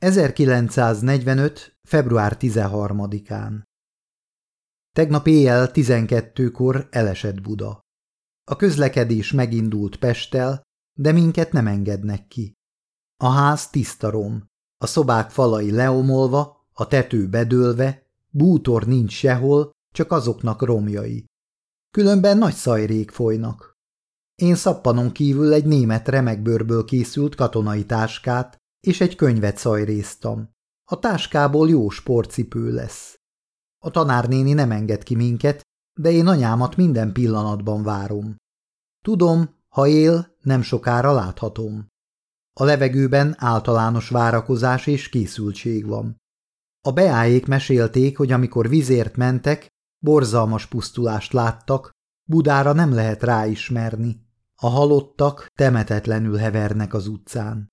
1945. február 13-án Tegnap éjjel 12-kor elesett Buda. A közlekedés megindult Pesttel, de minket nem engednek ki. A ház tiszta rom, a szobák falai leomolva, a tető bedőlve, bútor nincs sehol, csak azoknak romjai. Különben nagy szajrék folynak. Én szappanon kívül egy német remekbőrből készült katonai táskát és egy könyvet szajréztam. A táskából jó sportcipő lesz. A tanárnéni nem enged ki minket, de én anyámat minden pillanatban várom. Tudom, ha él, nem sokára láthatom. A levegőben általános várakozás és készültség van. A beáék mesélték, hogy amikor vizért mentek, borzalmas pusztulást láttak, Budára nem lehet ráismerni. A halottak temetetlenül hevernek az utcán.